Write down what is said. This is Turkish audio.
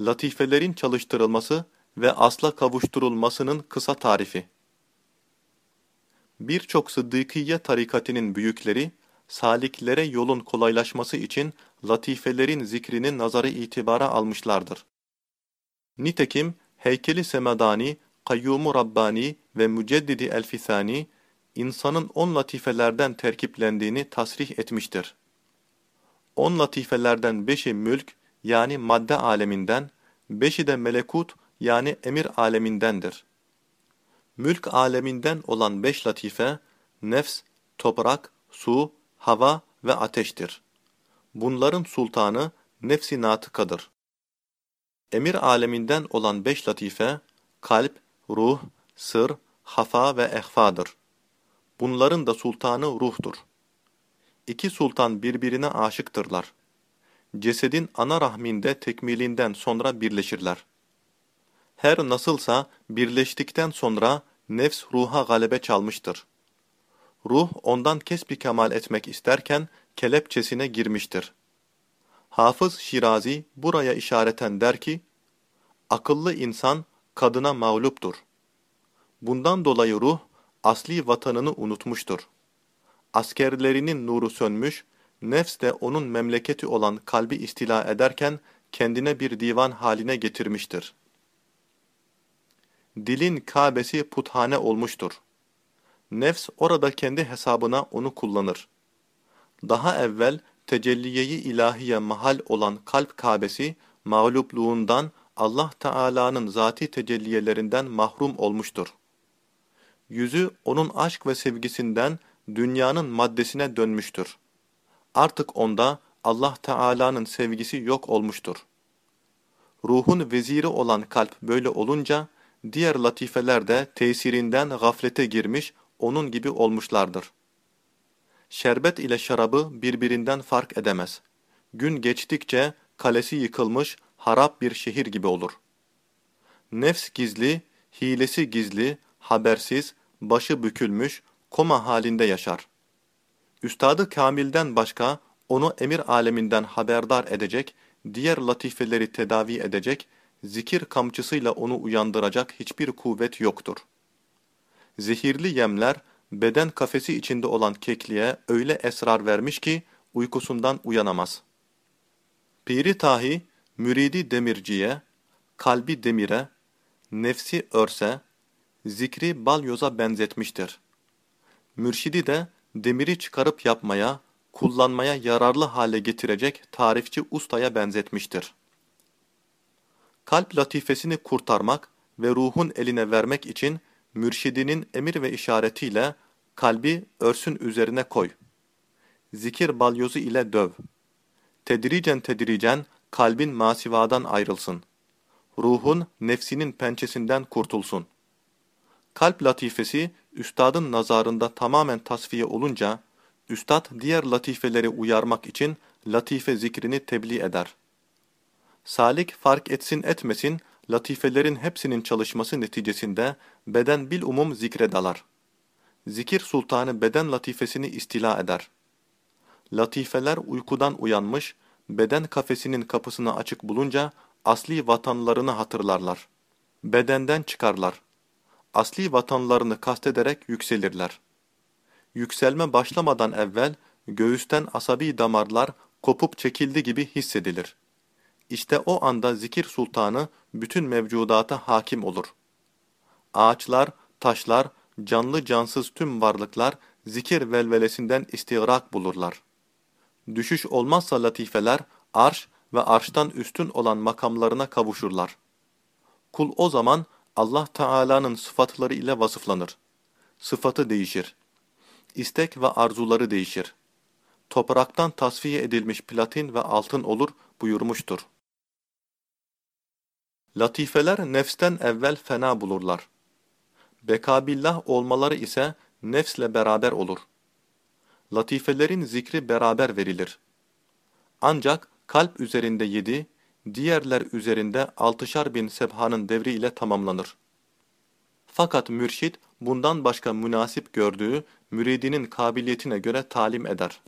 latifelerin çalıştırılması ve asla kavuşturulmasının kısa tarifi. Birçok Sıddıkiye tarikatinin büyükleri, saliklere yolun kolaylaşması için latifelerin zikrini nazarı itibara almışlardır. Nitekim Heykeli Semedani, Kayyumu Rabbani ve Müceddidi Elfisani, insanın on latifelerden terkiplendiğini tasrih etmiştir. On latifelerden beşi mülk yani madde aleminden, beşi de melekut yani emir alemindendir. Mülk aleminden olan beş latife, nefs, toprak, su, hava ve ateştir. Bunların sultanı nefsi natıkadır. Emir aleminden olan beş latife, kalp, ruh, sır, hafa ve ehfadır. Bunların da sultanı ruhtur. İki sultan birbirine aşıktırlar. Cesedin ana rahminde tekmilinden sonra birleşirler. Her nasılsa birleştikten sonra nefs ruha galebe çalmıştır. Ruh ondan kesbi kemal etmek isterken kelepçesine girmiştir. Hafız Şirazi buraya işareten der ki, akıllı insan kadına mağluptur. Bundan dolayı ruh asli vatanını unutmuştur. Askerlerinin nuru sönmüş, nefs de onun memleketi olan kalbi istila ederken kendine bir divan haline getirmiştir. Dilin Kabe'si puthane olmuştur. Nefs orada kendi hesabına onu kullanır. Daha evvel tecelliyeyi ilahiye mahal olan kalp Kabe'si mağlupluğundan Allah Teala'nın zati tecelliyelerinden mahrum olmuştur. Yüzü onun aşk ve sevgisinden dünyanın maddesine dönmüştür. Artık onda Allah Teala'nın sevgisi yok olmuştur. Ruhun veziri olan kalp böyle olunca, diğer latifeler de tesirinden gaflete girmiş, onun gibi olmuşlardır. Şerbet ile şarabı birbirinden fark edemez. Gün geçtikçe kalesi yıkılmış, harap bir şehir gibi olur. Nefs gizli, hilesi gizli, habersiz, başı bükülmüş, koma halinde yaşar. Üstadı Kamil'den başka onu emir aleminden haberdar edecek, diğer latifeleri tedavi edecek, zikir kamçısıyla onu uyandıracak hiçbir kuvvet yoktur. Zehirli yemler, beden kafesi içinde olan kekliğe öyle esrar vermiş ki, uykusundan uyanamaz. Piri Tahi, müridi demirciye, kalbi demire, nefsi örse, zikri balyoza benzetmiştir. Mürşidi de demiri çıkarıp yapmaya, kullanmaya yararlı hale getirecek tarifçi ustaya benzetmiştir. Kalp latifesini kurtarmak ve ruhun eline vermek için mürşidinin emir ve işaretiyle kalbi örsün üzerine koy. Zikir balyozu ile döv. Tedricen tedricen kalbin masivadan ayrılsın. Ruhun nefsinin pençesinden kurtulsun. Kalp latifesi üstadın nazarında tamamen tasfiye olunca, üstad diğer latifeleri uyarmak için latife zikrini tebliğ eder. Salik fark etsin etmesin, latifelerin hepsinin çalışması neticesinde beden bil umum zikre dalar. Zikir sultanı beden latifesini istila eder. Latifeler uykudan uyanmış, beden kafesinin kapısını açık bulunca asli vatanlarını hatırlarlar. Bedenden çıkarlar asli vatanlarını kastederek yükselirler. Yükselme başlamadan evvel göğüsten asabi damarlar kopup çekildi gibi hissedilir. İşte o anda zikir sultanı bütün mevcudata hakim olur. Ağaçlar, taşlar, canlı cansız tüm varlıklar zikir velvelesinden istigrak bulurlar. Düşüş olmazsa latifeler arş ve arştan üstün olan makamlarına kavuşurlar. Kul o zaman Allah Teala'nın sıfatları ile vasıflanır. Sıfatı değişir. İstek ve arzuları değişir. Topraktan tasfiye edilmiş platin ve altın olur buyurmuştur. Latifeler nefsten evvel fena bulurlar. Bekabillah olmaları ise nefsle beraber olur. Latifelerin zikri beraber verilir. Ancak kalp üzerinde yedi, diğerler üzerinde altışar bin sebhanın devri ile tamamlanır. Fakat mürşid bundan başka münasip gördüğü müridinin kabiliyetine göre talim eder.